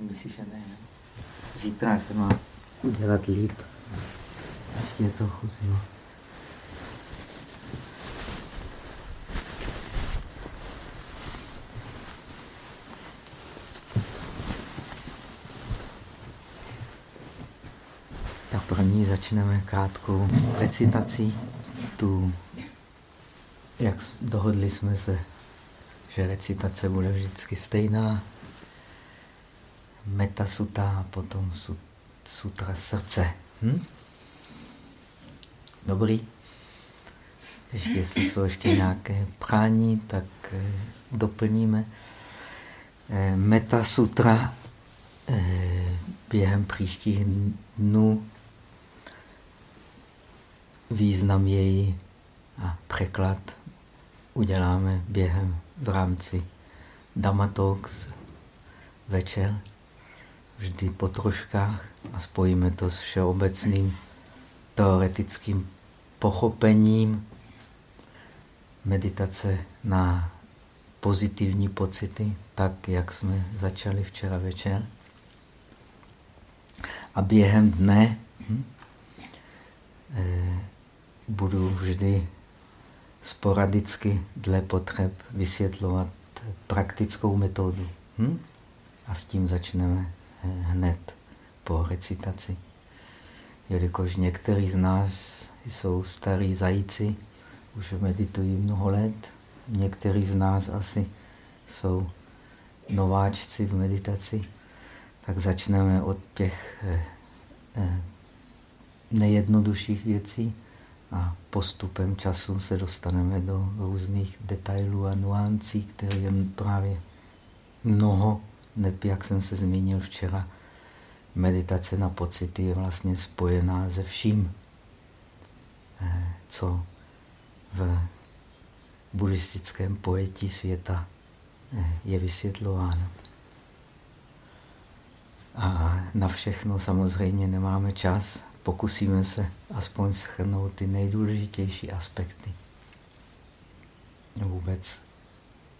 Myslíš, že ne? Zítra se má dělat líp. Ještě trochu si ho. Tak první začneme krátkou recitací. Tu, jak dohodli jsme se, že recitace bude vždycky stejná. Metasuta a potom sutra srdce. Hm? Dobrý. Jestli jsou ještě nějaké prání, tak eh, doplníme. Eh, Meta sutra eh, během příštích dnů význam její a překlad uděláme během v rámci Dhamma Talks večer, vždy po troškách a spojíme to s všeobecným teoretickým pochopením meditace na pozitivní pocity, tak jak jsme začali včera večer. A během dne hm, eh, budu vždy sporadicky dle potřeb vysvětlovat praktickou metodu. Hm? A s tím začneme hned po recitaci. Jelikož někteří z nás jsou starí zajíci, už meditují mnoho let, někteří z nás asi jsou nováčci v meditaci, tak začneme od těch eh, eh, nejjednodušších věcí a postupem času se dostaneme do různých detailů a nuancí, které je právě mnoho, jak jsem se zmínil včera, meditace na pocity je vlastně spojená se vším, eh, co v buddhistickém pojetí světa eh, je vysvětlováno. A na všechno samozřejmě nemáme čas, pokusíme se aspoň schrnout ty nejdůležitější aspekty vůbec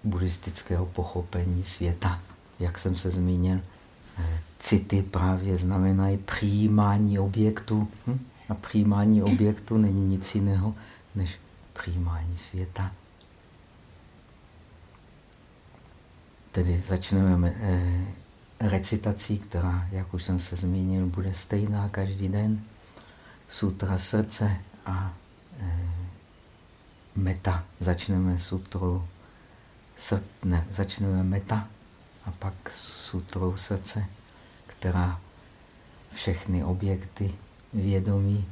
buddhistického pochopení světa. Jak jsem se zmínil, eh, city právě znamenají přijímání objektu. Hm? A přijímání objektu není nic jiného, než přijímání světa. Tedy začneme eh, recitací, která, jak už jsem se zmínil, bude stejná každý den sutra srdce a e, meta. Začneme sutrou srdce, ne, začneme meta a pak sutrou srdce, která všechny objekty vědomí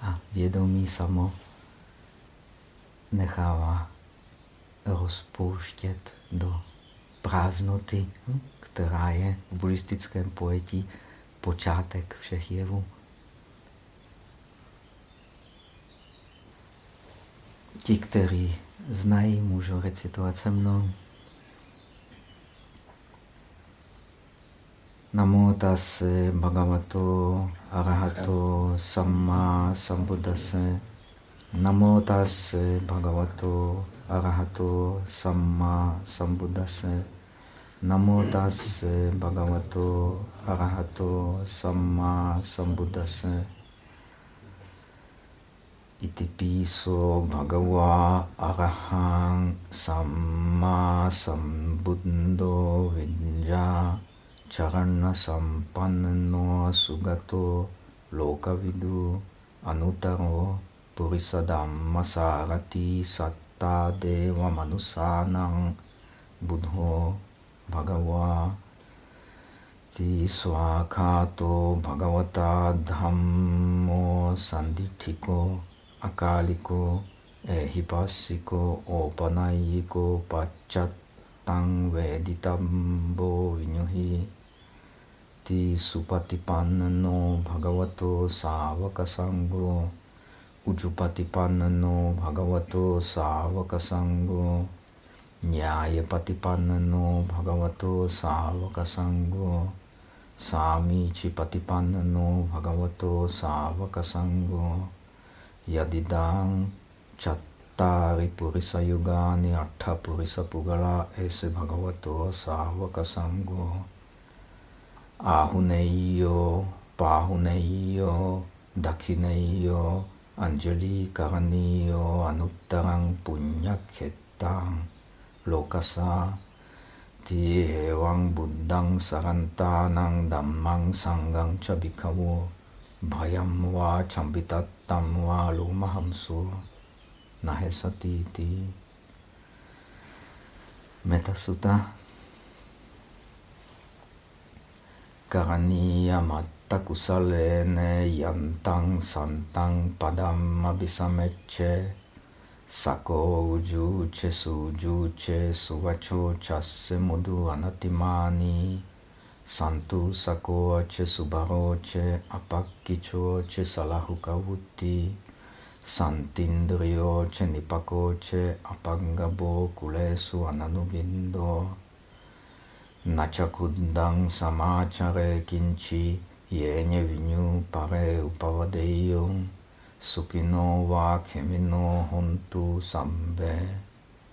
a vědomí samo nechává rozpouštět do prázdnoty, hm, která je v buddhistickém pojetí počátek všech jevů. Ti, kteří znají, můžou recitovat se mnou. Namo tase bhagavato arahato samma sambuddhase. Namo tase bhagavato arahato samma sambuddhase. Namo tase bhagavato arahato samma sambuddhase. Itipiso bhagava arahang samma sambuddho vidya charana sampanno sugato lokavidu anutaro purisadhamma sarati satta deva manusanang buddho bhagava ti swakato bhagavata dhammo sandithiko akaliko, ehipassiko, opanayiko, paccatang veditambo vinyuhi, ti supatipannano bhagavato savaka sangho, ujupatipannano bhagavato savaka sangho, nyayapatipannano bhagavato savaka sangho, samicipatipannano bhagavato savaka sangho, yadidang chat Čattari Purisa Yugani Atta Purisa Pugala Ese Bhagavato Savaka Sango Ahuneyo Pahuneyo Dakineyo Anjali Karaniyo Anuttarang Punyakhetang Lokasa Ti Hewang Buddhang Sarantanang Dhammang Sangang Chabikawo Bhayam Va Chambitattam Va Lumahamsu Nahesatiti. Metasutta Karaniya matta kusalene yantang santang padam abhisamecce sako ujuce sujuce suvacho chasse mudu anatimani. Santu sakoce subaroce apakkichoce salahukavuti santindriyoce nipakoce apangabo kulesu ananugindo načakudang samachare kinchi yenye vinyu pare upavadeyung sukino va khemino hontu sambe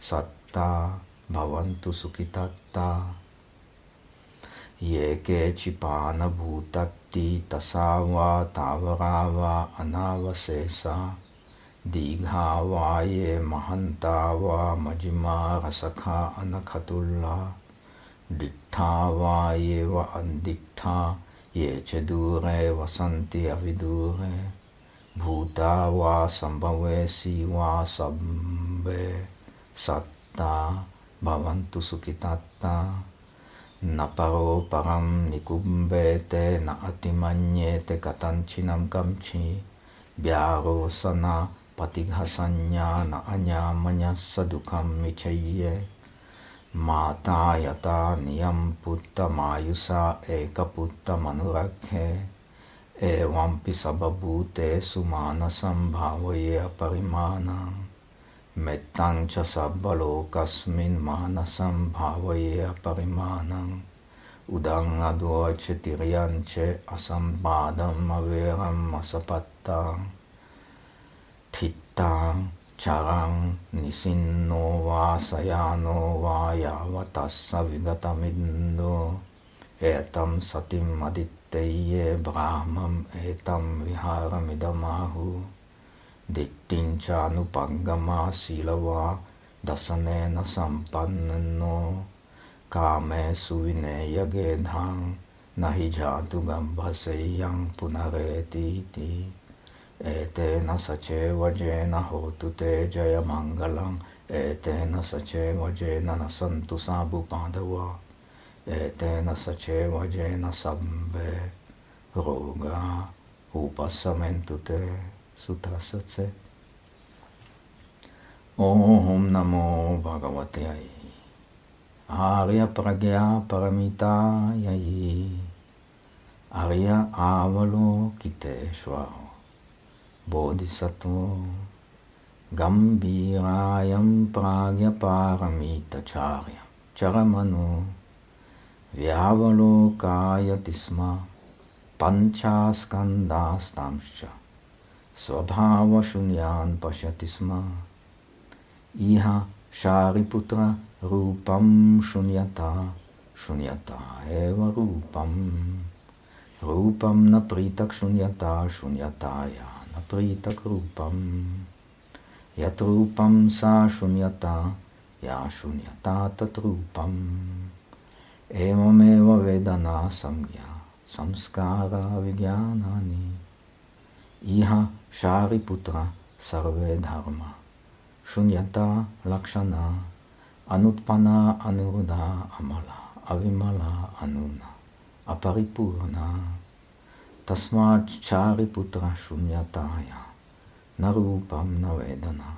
satta bhavantu sukitatta. Ye ke chipana bhutatti tasava tavarava anavasesa. Digha va ye mahanta va majima rasakha anakhatulla dittha va ye va andittha ye che dure vasanti avidure bhuta va sambhavesi va sabbe satta bhavantu sukhitatta naparo param nikumbete na atimanyete katanchinam kamchi vyaro sana patighasanya na anyamanya sadukam michaye माता यता नियम पुत्र मायुषा एक पुत्र मनुरखे एवं सबभूतेषु मानसं भावये अपरिमाणं मेत्तं च सर्वलोकस्मिन् मानसं भावये अपरिमाणम् उदं अदोच तिर्यं च असम्पादम् अवेरम् असपत्तां ठित्तां චරං නිසින්නෝ වා සයානෝ වා යවතස්ස විගතමින්දෝ ඒතම් සතිම් අදිත්තේය බ්‍රාහමම් ඒතම් විහාරමිදමාහු දිට්ඨිංච අනුපංගමා සීලවා දසනේන සම්පන්නනෝ කාමේ සුවිනේ යගේ ධාං නහි ජාතු ගම්භසෙයං පුනරේතිති एतेन सचेव जेन होतु ते जयमङ्गलम् एतेन सचेव जेन न सन्तु साबुपादवा एतेन सचेव जेन सब्बे रोगा उपशमन्तु ते सुतसचे। ॐ नमो भगवते आर्यप्रज्ञा परमितायै। आर्य आवलोकितेश्वर। बोधिसत्त्वो गम्भीरायं प्राज्ञपारमितचार्य चरमनु व्यावलोकायति स्म पञ्चास्कन्धास्तांश्च स्वभावशून्यान् पश्यति स्म। इह शारिपुत्ररूपं शून्यता शून्यता एव रूपं रूपं न प्रीत शून्यता शून्यताया shunyataya napritak rupam. Yat rupam sa shunyata, ya shunyata tat rupam. Evameva vedana samgya, samskara vigyanani. Iha shariputra sarve dharma. Shunyata lakshana, anutpana anuruddha amala, avimala anuna, aparipurna. तस्माच्चारिपुत्र शून्यताया, न रूपम न वेदना,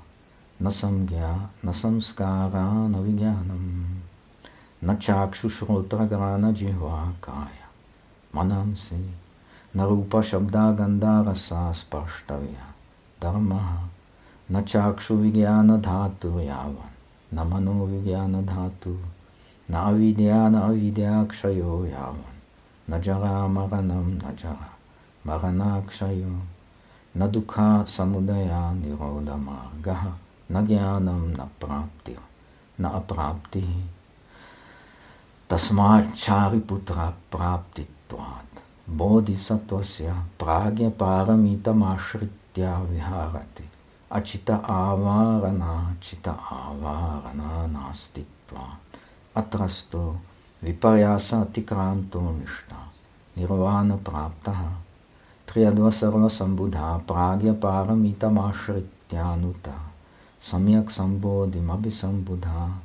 न संज्ञा, न संस्कार, न विज्ञानम, न चाक्षुश्रोत्रगान जिह्वा काय मनंसि, न रूपशब्दागन्धारसा स्पर्ष्टव्या धर्म, न चाक्षुविज्ञानधातु यावन् न मनोविज्ञानधातु, न अविद्या न अविद्याक्षयो यावन न जरामरणं, न जरा। Samudaya Margaha na gyánam, na prápti, na aprápti. Tasmát čári putra prápti tvát. Bodhisattvasya pragya paramita mashritya viharati. Achita avarana, chita avarana nastitva. Atrasto viparyasa atikranto nishta. Nirvana praptaha. यद्वा सर्वसम्बुधा प्राज्ञपारमितमाश्रित्यानुता सम्यक् सम्बोधिमपि सम्बुधा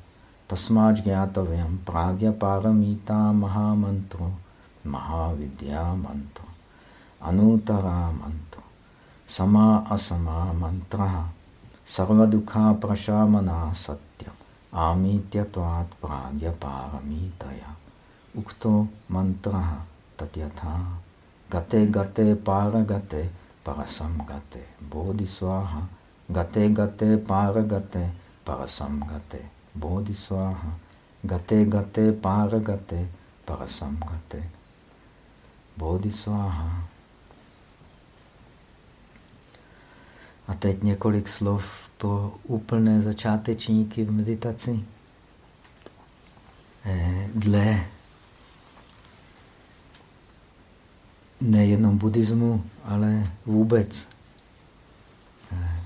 तस्मात् ज्ञातव्यं प्राज्ञपारमिता महामन्त्रो महाविद्यामन्त्रो। अनूतरा मन्त्रो समा असमा मन्त्रः सर्वदुःखाप्रशामना सत्यम्। आमीत्यत्वात् प्राज्ञपारमितया। उक्तो मन्त्रः तद्यथा। Gate gate paragate parasam gate. Bodhiswaha. Gate gate paragate parasam gate. Bodhiswaha. Gate gate paragate parasam gate. Bodhisváha. A teď několik slov pro úplné začátečníky v meditaci. Eh, dle nejenom buddhismu, ale vůbec eh,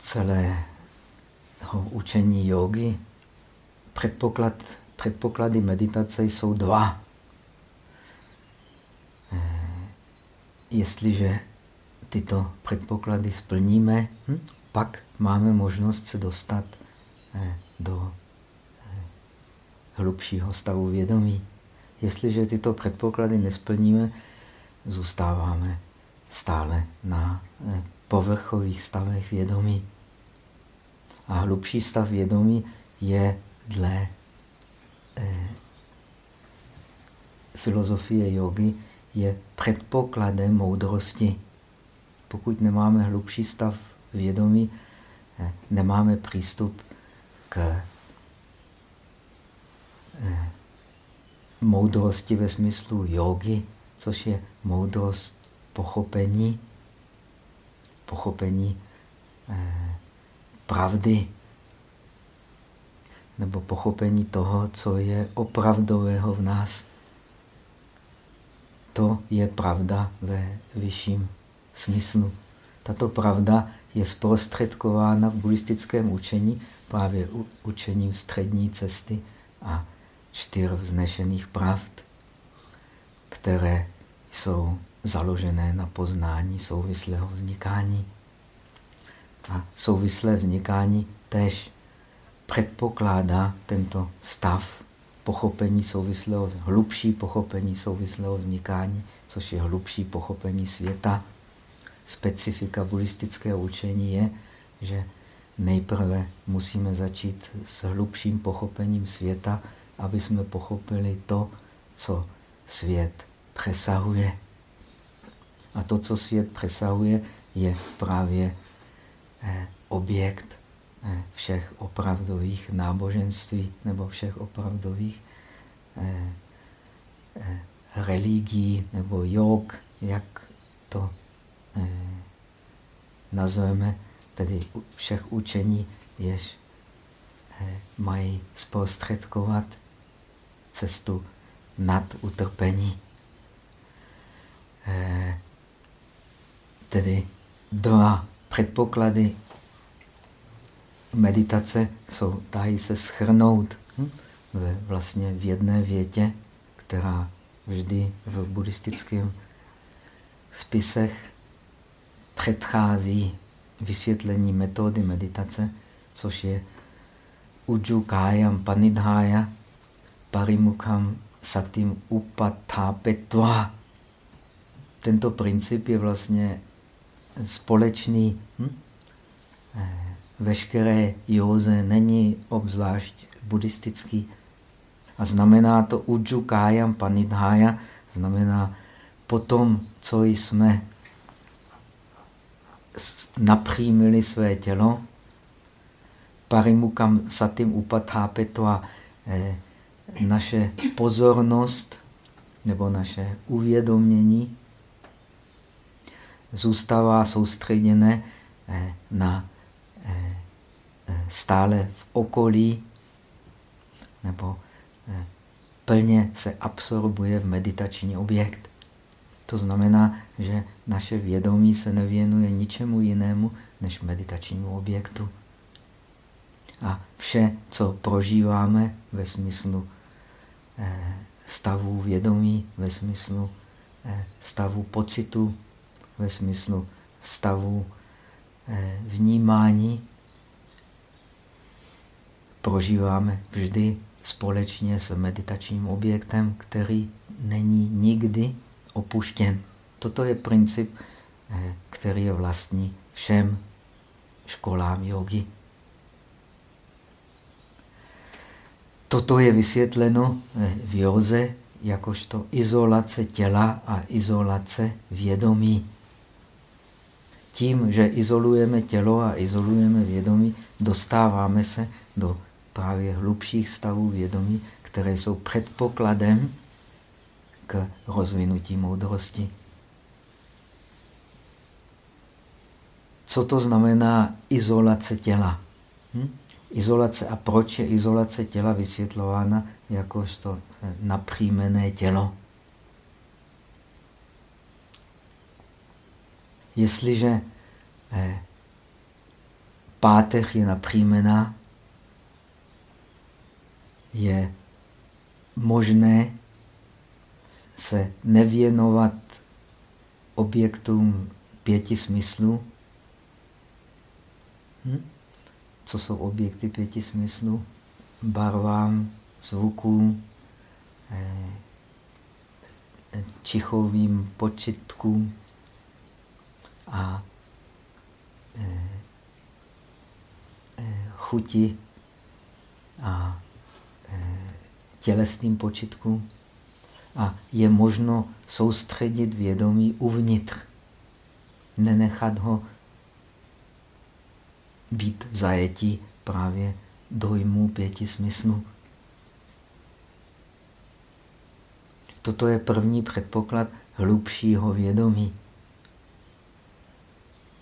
celého učení jogy, předpoklad, předpoklady meditace jsou dva. jestliže tyto předpoklady splníme, hm, pak máme možnost se dostat eh, do eh, hlubšího stavu vědomí. Jestliže tyto předpoklady nesplníme, zůstáváme stále na eh, povrchových stavech vědomí. A hlubší stav vědomí je dle filozofie jogy je předpokladem moudrosti. Pokud nemáme hlubší stav vědomí, eh, nemáme přístup k eh, moudrosti ve smyslu jogy, což je moudrost pochopení, pochopení eh, pravdy, nebo pochopení toho, co je opravdového v nás. To je pravda ve vyšším smyslu. Tato pravda je zprostředkována v buddhistickém učení právě učením střední cesty a čtyř vznešených pravd, které jsou založené na poznání souvislého vznikání. A souvislé vznikání tež předpokládá tento stav pochopení souvislého, hlubší pochopení souvislého vznikání, což je hlubší pochopení světa. Specifika buddhistického učení je, že nejprve musíme začít s hlubším pochopením světa, aby jsme pochopili to, co svět přesahuje. A to, co svět přesahuje, je právě eh, objekt Eh, všech opravdových náboženství nebo všech opravdových eh, religií nebo jog, jak to nazveme, tedy všech učení, jež mají zprostředkovat cestu nad utrpení. Tedy dva předpoklady meditace jsou, dají se schrnout hm? ve, vlastně v jedné větě, která vždy v buddhistickém spisech předchází vysvětlení metody meditace, což je Ujukayam Panidhaya Parimukam Satim Upatapetva. Tento princip je vlastně společný hm? Eh, veškeré józe není obzvlášť buddhistický. A znamená to kájam panidhaya, znamená potom, co jsme napřímili své tělo, parimukam satim upathápetva, eh, naše pozornost nebo naše uvědomění zůstává soustředěné na stále v okolí nebo plně se absorbuje v meditační objekt. To znamená, že naše vědomí se nevěnuje ničemu jinému než meditačnímu objektu. A vše, co prožíváme ve smyslu eh, stavu vědomí, ve smyslu eh, stavu pocitu, ve smyslu stavu eh, vnímání, prožíváme vždy společně s meditačním objektem, který není nikdy opuštěn. Toto je princip, který je vlastní všem školám jogy. Toto je vysvětleno eh, v józe jakožto izolace těla a izolace vědomí. Tím, že izolujeme tělo a izolujeme vědomí, dostáváme se do právě hlubších stavů vědomí, které jsou předpokladem k rozvinutí moudrosti. Co to znamená izolace těla? Hm? Izolace a proč je izolace těla vysvětlována jakožto eh, napřímené tělo? Jestliže eh, páteř je napřímená, je možné se nevěnovat objektům pěti smyslů, hm? Co jsou objekty pěti smyslů, barvám, zvukům, eh, čichovým počitkům a eh, eh, chuti a tělesným počitkům. A je možno soustředit vědomí uvnitř. Nenechat ho být v zajetí právě dojmu pěti smyslů. Toto je první předpoklad hlubšího vědomí.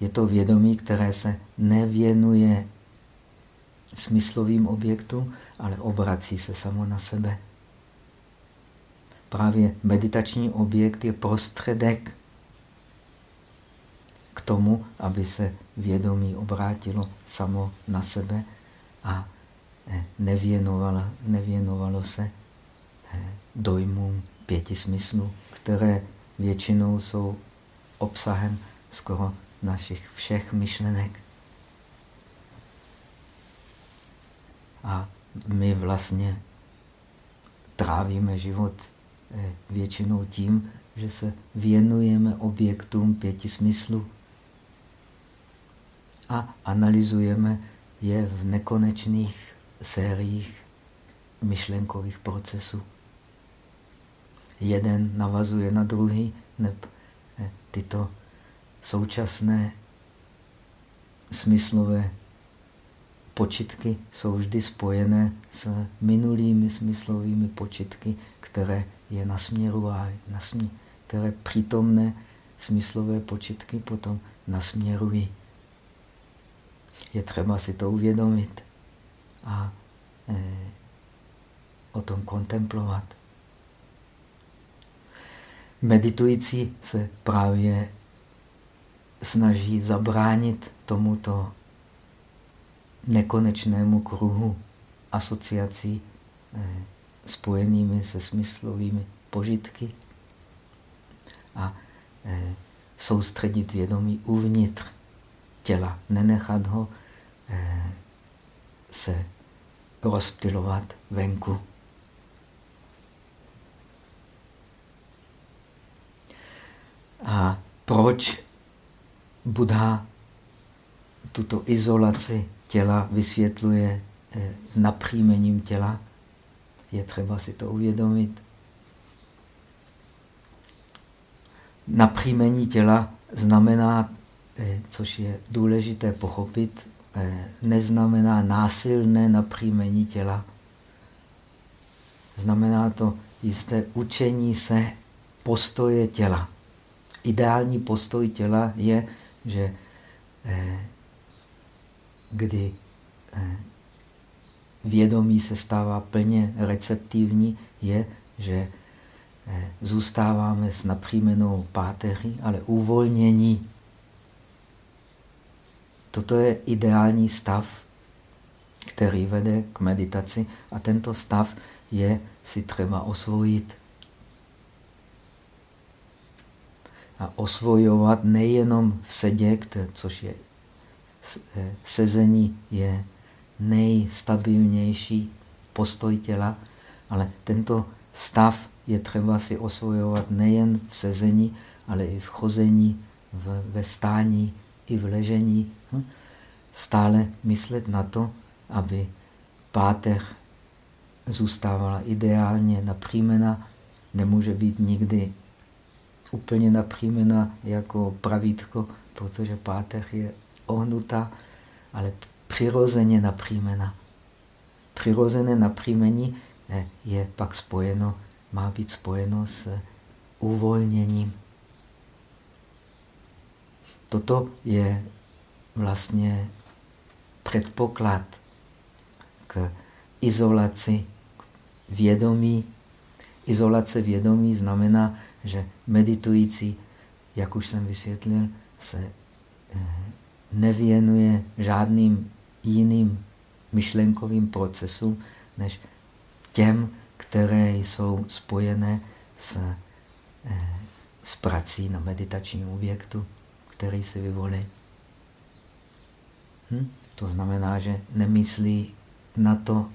Je to vědomí, které se nevěnuje smyslovým objektům, ale obrací se samo na sebe. Právě meditační objekt je prostředek k tomu, aby se vědomí obrátilo samo na sebe a eh, nevěnovalo, nevěnovalo se eh, dojmům pěti smyslů, které většinou jsou obsahem skoro našich všech myšlenek. A my vlastně trávíme život eh, většinou tím, že se věnujeme objektům pěti smyslů a analyzujeme je v nekonečných sériích myšlenkových procesů. Jeden navazuje na druhý, neb eh, tyto současné smyslové počitky jsou vždy spojené s minulými smyslovými počitky, které je nasměrují, nasmě, které přítomné smyslové počitky potom nasměrují. Je třeba si to uvědomit a e, o tom kontemplovat. Meditující se právě snaží zabránit tomuto nekonečnému kruhu asociací eh, spojenými se smyslovými požitky a eh, soustředit vědomí uvnitř těla, nenechat ho eh, se rozptilovat venku. A proč Buddha tuto izolaci těla vysvětluje eh, napřímením těla? Je třeba si to uvědomit. Napřímení těla znamená což je důležité pochopit, eh, neznamená násilné napříjmení těla. Znamená to jisté učení se postoje těla. Ideální postoj těla je, že kdy vědomí se stává plně receptivní, je, že zůstáváme s napřímenou páteří, ale uvolnění. Toto je ideální stav, který vede k meditaci a tento stav je si třeba osvojit. A osvojovat nejenom v sedě, což je eh, sezení je nejstabilnější postoj těla, ale tento stav je třeba si osvojovat nejen v sezení, ale i v chození, v, ve stání, i v ležení. Stále myslet na to, aby páteř zůstávala ideálně napřímena, nemůže být nikdy úplně napřímena jako pravítko, protože páteř je ohnutá, ale přirozeně napřímena. Přirozené napřímení eh, je pak spojeno, má být spojeno s uvolněním. Toto je vlastně předpoklad k izolaci vědomí. Izolace vědomí znamená, že meditující, jak už jsem vysvětlil, se eh, nevěnuje žádným jiným myšlenkovým procesům, než těm, které jsou spojené s, eh, s prací na meditačním objektu, který si vyvolí. Hm? To znamená, že nemyslí na to,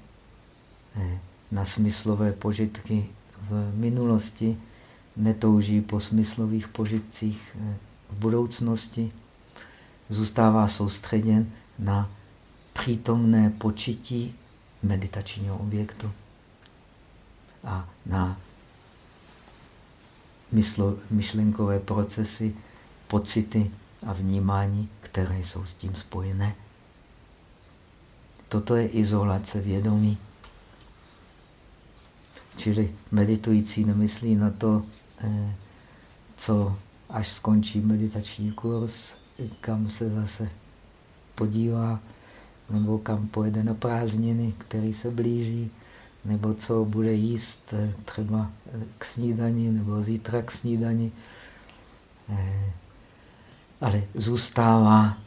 eh, na smyslové požitky v minulosti, netouží po smyslových požitcích eh, v budoucnosti, zůstává soustředěn na přítomné počití meditačního objektu a na myšlenkové procesy, pocity a vnímání, které jsou s tím spojené. Toto je izolace vědomí. Čili meditující nemyslí na to, eh, co až skončí meditační kurz, kam se zase podívá, nebo kam pojede na prázdniny, který se blíží, nebo co bude jíst eh, třeba k snídani, nebo zítra k snídani. Eh, ale zůstává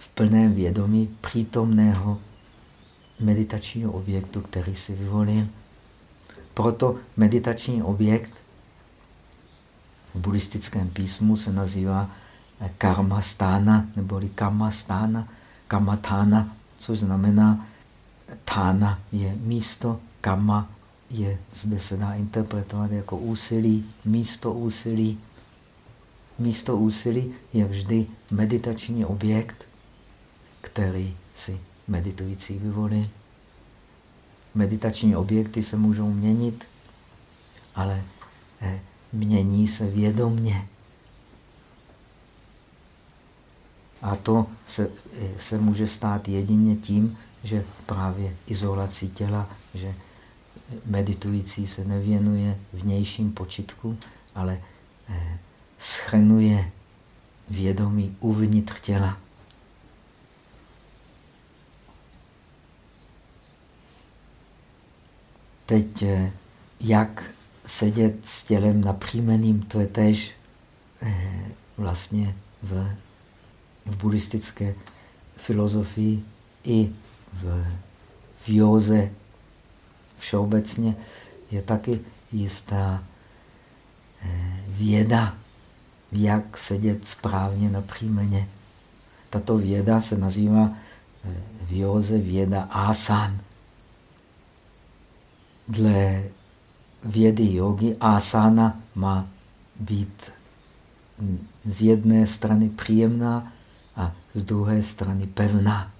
v plném vědomí přítomného meditačního objektu, který si vyvolil. Proto meditační objekt v buddhistickém písmu se nazývá karma stána, neboli kama stána, kamatána, což znamená tána je místo, kama je, zde se dá interpretovat jako úsilí, místo úsilí. Místo úsilí je vždy meditační objekt, který si meditující vyvolí. Meditační objekty se můžou měnit, ale eh, mění se vědomně. A to se, eh, se může stát jedině tím, že právě izolací těla, že meditující se nevěnuje vnějším počitku, ale eh, schrnuje vědomí uvnitř těla. Teď, eh, jak sedět s tělem napřímeným, to je tež eh, vlastně v, v buddhistické filozofii i v, v józe všeobecně je taky jistá eh, věda, jak sedět správně napřímeně. Tato věda se nazývá v józe věda asán dle vědy jogy asana má být z jedné strany příjemná a z druhé strany pevná.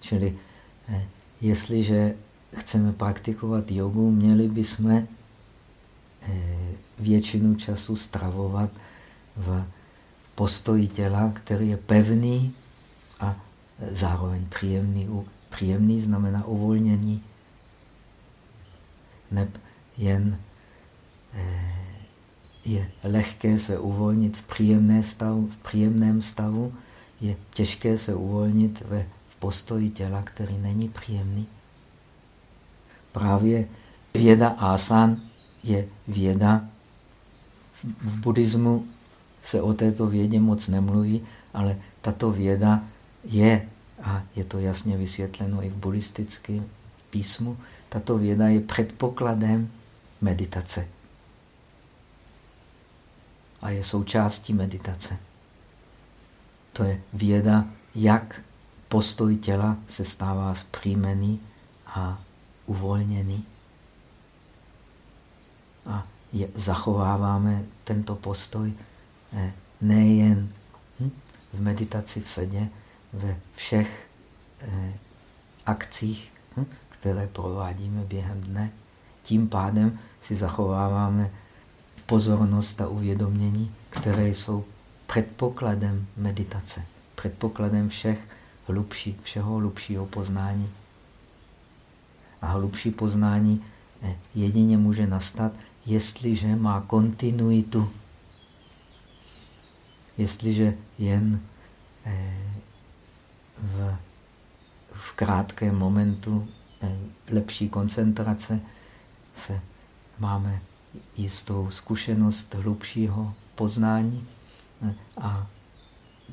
Čili eh, jestliže chceme praktikovat jogu, měli bychom eh, většinu času stravovat v postoji těla, který je pevný a zároveň příjemný. Příjemný znamená uvolnění neb jen eh, je lehké se uvolnit v, příjemné stavu, v příjemném stavu, je těžké se uvolnit ve v postoji těla, který není příjemný. Právě věda asan je věda. V buddhismu se o této vědě moc nemluví, ale tato věda je, a je to jasně vysvětleno i v buddhistickém písmu, tato věda je předpokladem meditace. A je součástí meditace. To je věda, jak postoj těla se stává zpříjmený a uvolněný. A je, zachováváme tento postoj eh, nejen hm, v meditaci v sedě, ve všech eh, akcích, hm, které provádíme během dne. Tím pádem si zachováváme pozornost a uvědomění, které jsou předpokladem meditace, předpokladem všech hlubší, všeho hlubšího poznání. A hlubší poznání eh, jedině může nastat, jestliže má kontinuitu. Jestliže jen eh, v, v krátkém momentu lepší koncentrace se máme jistou zkušenost hlubšího poznání a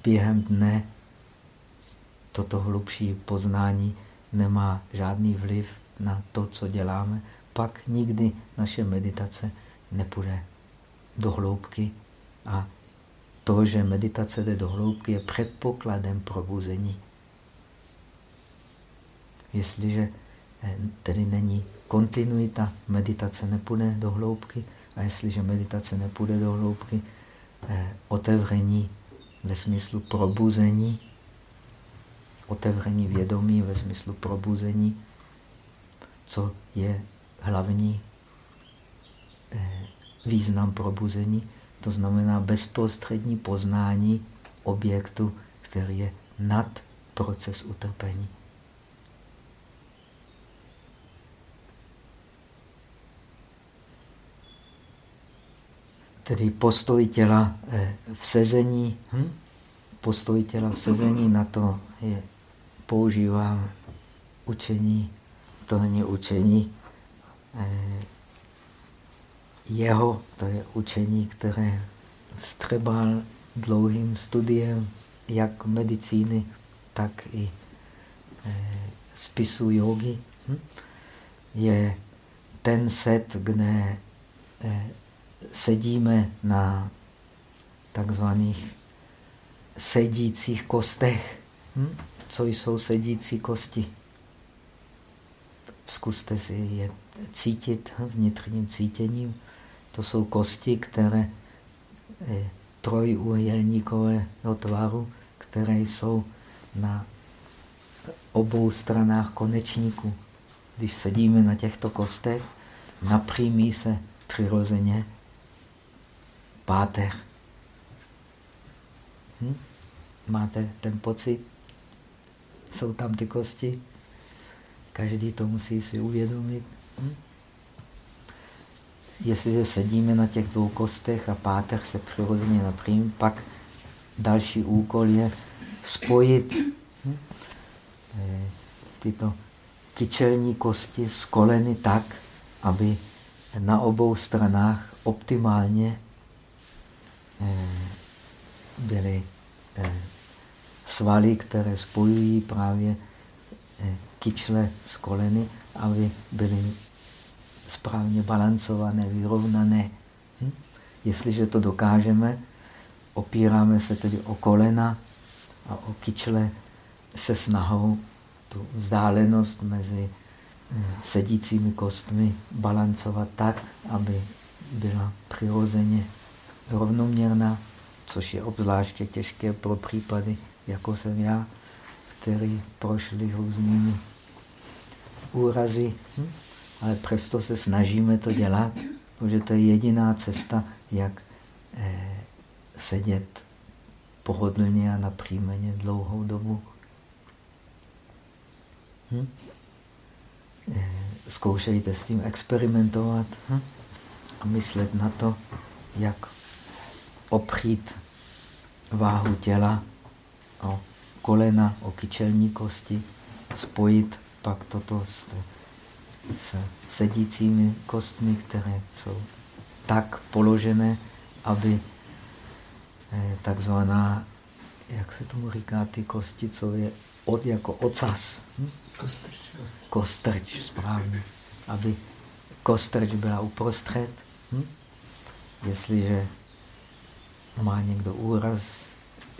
během dne toto hlubší poznání nemá žádný vliv na to, co děláme, pak nikdy naše meditace nepůjde do hloubky a to, že meditace jde do hloubky, je předpokladem probuzení. Jestliže eh, tedy není kontinuita, meditace nepůjde do hloubky a jestliže meditace nepůjde do hloubky, eh, otevření ve smyslu probuzení otevření vědomí ve smyslu probuzení, co je hlavní eh, význam probuzení, to znamená bezprostřední poznání objektu, který je nad proces utrpení. Tedy postoj těla eh, v sezení, hm? postoj těla v sezení na to je používám učení, to není učení eh, jeho, to je učení, které vstřebal dlouhým studiem jak medicíny, tak i eh, spisu jogy. Hm? Je ten set, kde sedíme na takzvaných sedících kostech. Hm? co jsou sedící kosti. Zkuste si je cítit vnitřním cítěním. To jsou kosti, které eh, trojuhelníkového tvaru, které jsou na obou stranách konečníku. Když sedíme na těchto kostech, napřímí se přirozeně páteř. Hm? Máte ten pocit? jsou tam ty kosti. Každý to musí si uvědomit. Hm? Jestliže sedíme na těch dvou kostech a páteř se přirozeně napřím, pak další úkol je spojit hm? Eh, tyto kyčelní kosti z koleny tak, aby na obou stranách optimálně byly eh, svaly, které spojují právě eh, kyčle z koleny, aby byly správně balancované, vyrovnané. Hm? Jestliže to dokážeme, opíráme se tedy o kolena a o kyčle se snahou tu vzdálenost mezi eh, sedícími kostmi balancovat tak, aby byla přirozeně rovnoměrná, což je obzvláště těžké pro případy jako jsem já, který prošli různými úrazy, hm? ale přesto se snažíme to dělat, protože to je jediná cesta, jak eh, sedět pohodlně a napříjmeně dlouhou dobu. Hm? Eh, zkoušejte s tím experimentovat hm? a myslet na to, jak opřít váhu těla o kolena, o kyčelní kosti, spojit pak toto s, s sedícími kostmi, které jsou tak položené, aby eh, takzvaná, jak se tomu říká, ty kosti, co je od jako ocas. Hm? Kostrč. Kostrč, správně. Aby kostrč byla uprostřed. Hm? Jestliže má někdo úraz,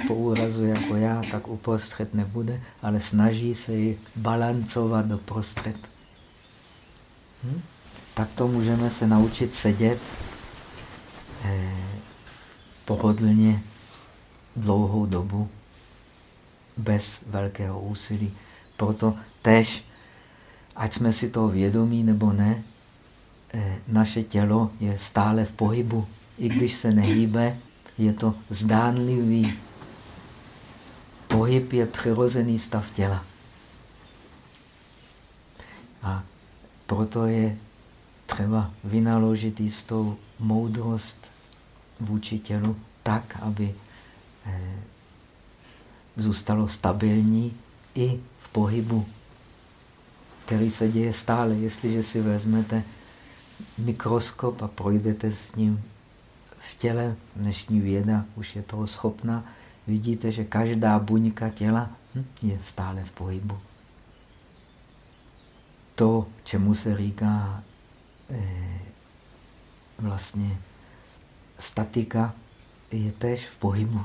po úrazu jako já, tak uprostřed nebude, ale snaží se ji balancovat do prostřed. Hm? Tak to můžeme se naučit sedět eh, pohodlně dlouhou dobu bez velkého úsilí. Proto tež, ať jsme si toho vědomí nebo ne, eh, naše tělo je stále v pohybu. I když se nehýbe, je to zdánlivý. Pohyb je přirozený stav těla. A proto je třeba vynaložit jistou moudrost vůči tělu tak, aby eh, zůstalo stabilní i v pohybu, který se děje stále. Jestliže si vezmete mikroskop a projdete s ním v těle, dnešní věda už je toho schopná, vidíte, že každá buňka těla hm, je stále v pohybu. To, čemu se říká eh, vlastně statika, je tež v pohybu.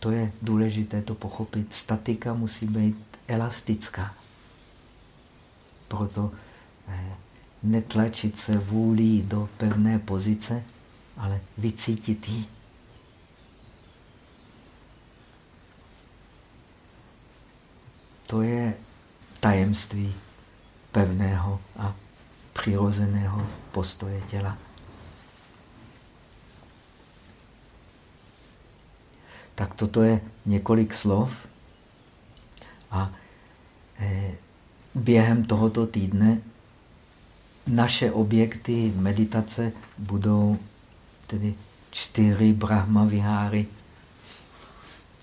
To je důležité to pochopit. Statika musí být elastická. Proto eh, netlačit se vůlí do pevné pozice, ale vycítit ji. To je tajemství pevného a přirozeného postoje těla. Tak toto je několik slov a eh, během tohoto týdne naše objekty meditace budou tedy čtyři brahma viháry,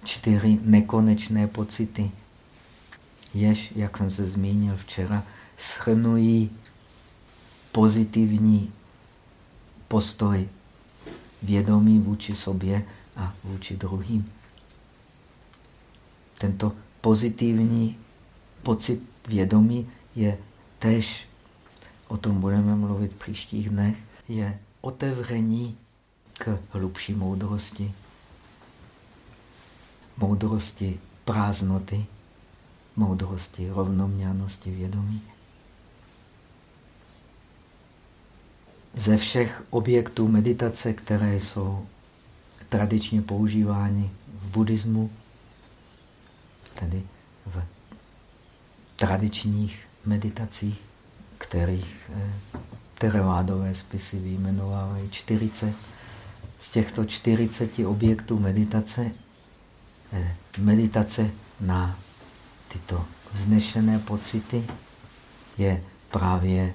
čtyři nekonečné pocity. Jež, jak jsem se zmínil včera, schrnují pozitivní postoj vědomí vůči sobě a vůči druhým. Tento pozitivní pocit vědomí je tež, o tom budeme mluvit v příštích dnech, je otevření k hlubší moudrosti. Moudrosti prázdnoty, moudrosti rovnoměrnosti vědomí. Ze všech objektů meditace, které jsou tradičně používány v buddhismu, tedy v tradičních meditacích, kterých eh, teravádové spisy vyjmenovávají 40. Z těchto 40 objektů meditace, eh, meditace na tyto vznešené pocity je právě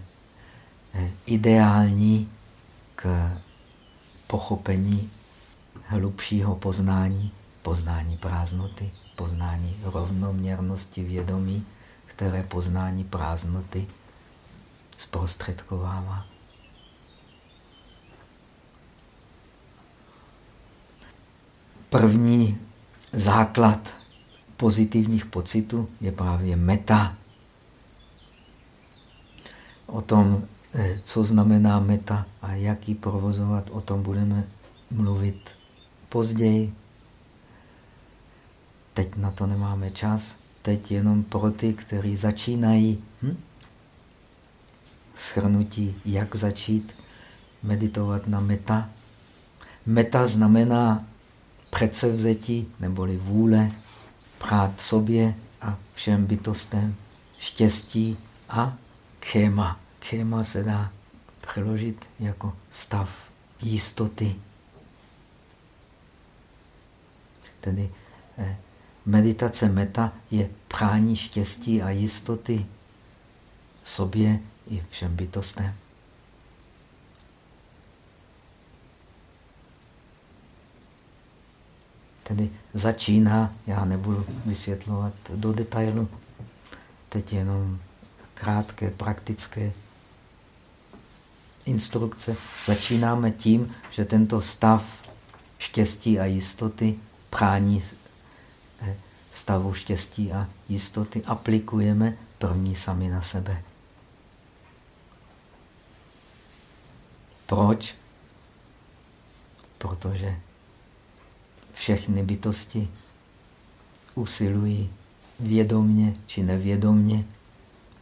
eh, ideální k pochopení hlubšího poznání, poznání prázdnoty, poznání rovnoměrnosti vědomí, které poznání prázdnoty zprostředkovává. První základ pozitivních pocitů je právě meta. O tom, eh, co znamená meta a jak ji provozovat, o tom budeme mluvit později. Teď na to nemáme čas. Teď jenom pro ty, kteří začínají. Hm? Schrnutí, jak začít meditovat na meta. Meta znamená předsevzetí neboli vůle prát sobě a všem bytostem štěstí a kéma. Kéma se dá přeložit jako stav jistoty. Tedy eh, meditace meta je prání štěstí a jistoty sobě i všem bytostem. Tedy začíná, já nebudu vysvětlovat do detailu, teď jenom krátké praktické instrukce. Začínáme tím, že tento stav štěstí a jistoty, prání eh, stavu štěstí a jistoty aplikujeme první sami na sebe. Proč? Protože všechny bytosti usilují vědomně či nevědomně,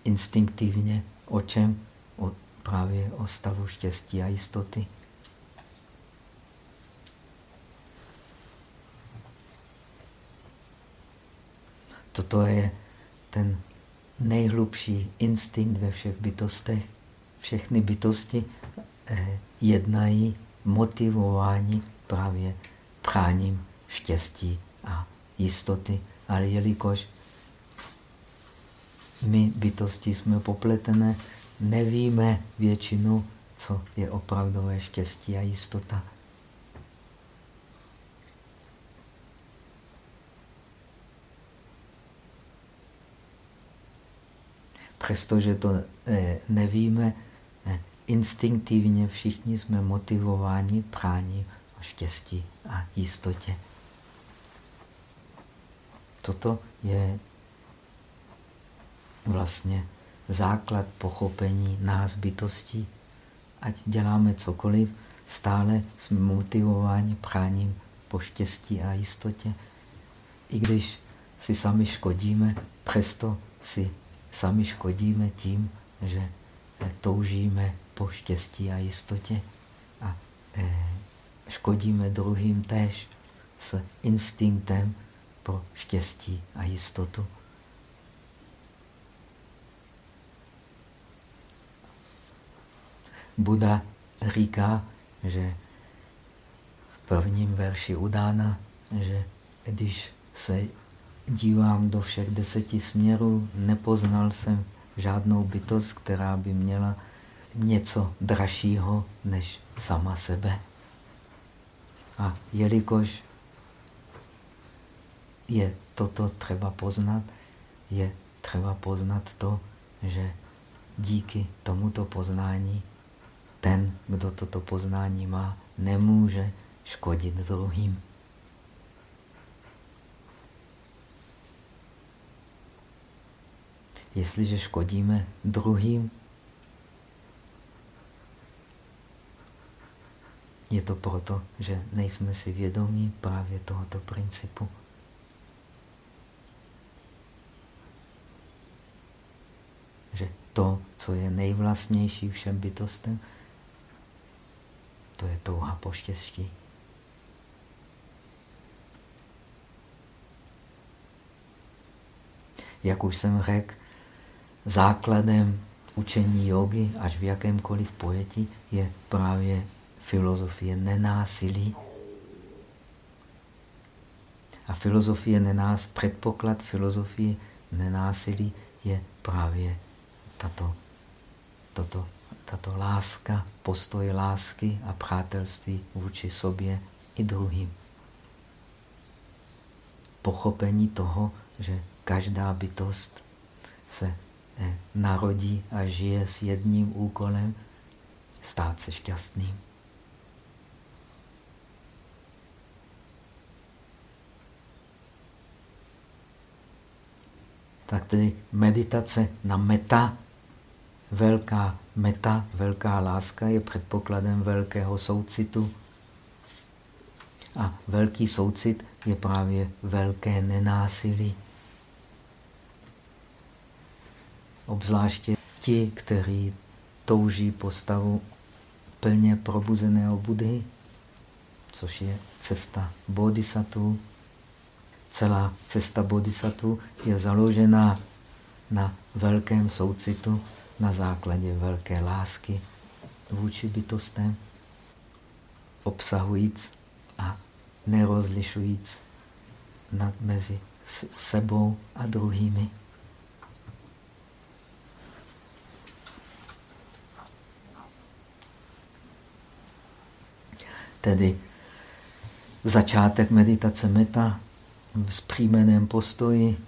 instinktivně o čem? O, právě o stavu štěstí a jistoty. Toto je ten nejhlubší instinkt ve všech bytostech. Všechny bytosti jednají motivování právě tráním štěstí a jistoty. Ale jelikož my bytosti jsme popletené, nevíme většinu, co je opravdové štěstí a jistota. Přestože to eh, nevíme, eh, instinktivně všichni jsme motivováni prání o štěstí a jistotě. Toto je vlastně základ pochopení nás bytostí. Ať děláme cokoliv, stále jsme motivováni práním po štěstí a jistotě. I když si sami škodíme, přesto si sami škodíme tím, že toužíme po štěstí a jistotě a eh, škodíme druhým též s instinktem pro štěstí a jistotu. Buda říká, že v prvním verši udána, že když se dívám do všech deseti směrů, nepoznal jsem žádnou bytost, která by měla něco dražšího než sama sebe. A jelikož je toto třeba poznat, je třeba poznat to, že díky tomuto poznání ten, kdo toto poznání má, nemůže škodit druhým. Jestliže škodíme druhým, je to proto, že nejsme si vědomí právě tohoto principu. Že to, co je nejvlastnější všem bytostem, to je touha po štěstí. Jak už jsem řekl, základem učení jogy, až v jakémkoliv pojetí, je právě filozofie nenásilí. A filozofie nenás, předpoklad filozofie nenásilí je právě tato, toto, tato láska, postoj lásky a přátelství vůči sobě i druhým. Pochopení toho, že každá bytost se eh, narodí a žije s jedním úkolem stát se šťastným. Tak tedy meditace na meta, velká meta, velká láska je předpokladem velkého soucitu. A velký soucit je právě velké nenásilí. Obzvláště ti, kteří touží postavu plně probuzeného Budhy, což je cesta bodhisattva. Celá cesta bodhisattva je založená na velkém soucitu, na základě velké lásky vůči bytostem, obsahujíc a nerozlišujíc nad mezi sebou a druhými. Tedy začátek meditace meta v zpříjmeném postoji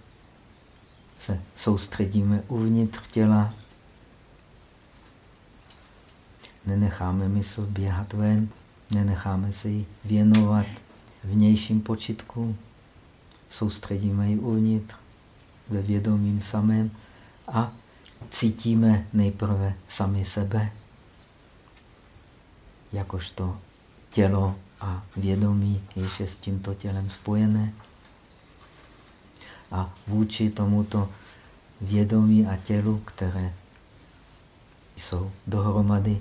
se soustředíme uvnitř těla, nenecháme mysl běhat ven, nenecháme se jí věnovat vnějším počitku, soustředíme ji uvnitř ve vědomím samém a cítíme nejprve sami sebe, jakožto tělo a vědomí, jež je s tímto tělem spojené. A vůči tomuto vědomí a tělu, které jsou dohromady,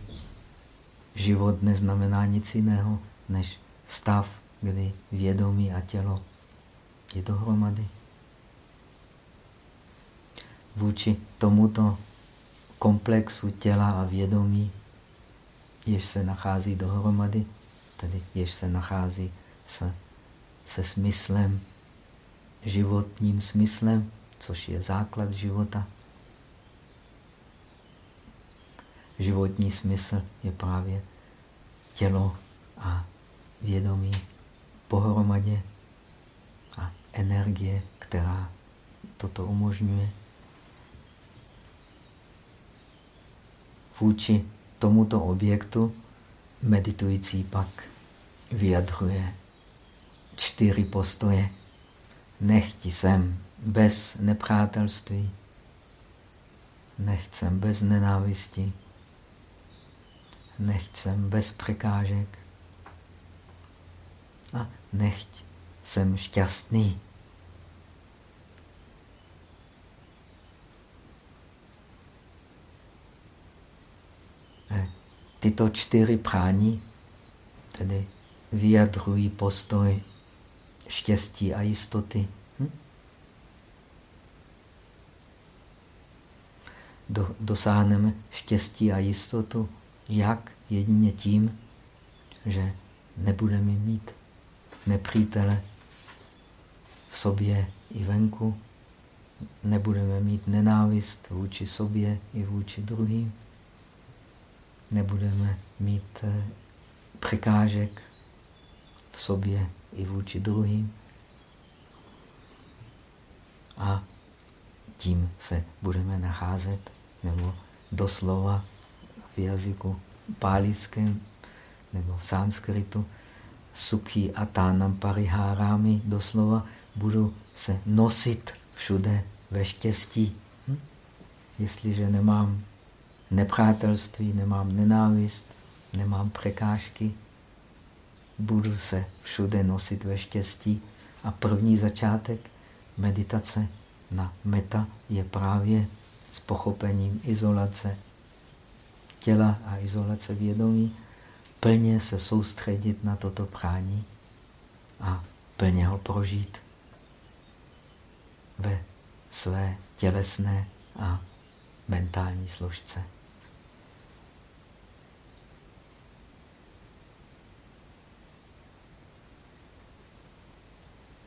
život neznamená nic jiného, než stav, kdy vědomí a tělo je dohromady. Vůči tomuto komplexu těla a vědomí, jež se nachází dohromady, tedy jež se nachází se, se smyslem, životním smyslem, což je základ života. Životní smysl je právě tělo a vědomí pohromadě a energie, která toto umožňuje. Vůči tomuto objektu meditující pak vyjadřuje čtyři postoje. Nechti jsem bez nepřátelství, nechcem bez nenávisti, nechcem bez překážek. A nechť jsem šťastný. Tyto čtyři prání tedy vyjadřují postoj štěstí a jistoty. Hm? Do, dosáhneme štěstí a jistotu. Jak? Jedině tím, že nebudeme mít nepřítele v sobě i venku, nebudeme mít nenávist vůči sobě i vůči druhým nebudeme mít eh, překážek v sobě i vůči druhým. A tím se budeme nacházet, nebo doslova v jazyku pálickém nebo v sanskritu, sukhi atánam parihárami, doslova budu se nosit všude ve štěstí. Hm? Jestliže nemám nepřátelství, nemám nenávist, nemám překážky. Budu se všude nosit ve štěstí. A první začátek meditace na meta je právě s pochopením izolace těla a izolace vědomí, plně se soustředit na toto prání a plně ho prožít ve své tělesné a mentální složce.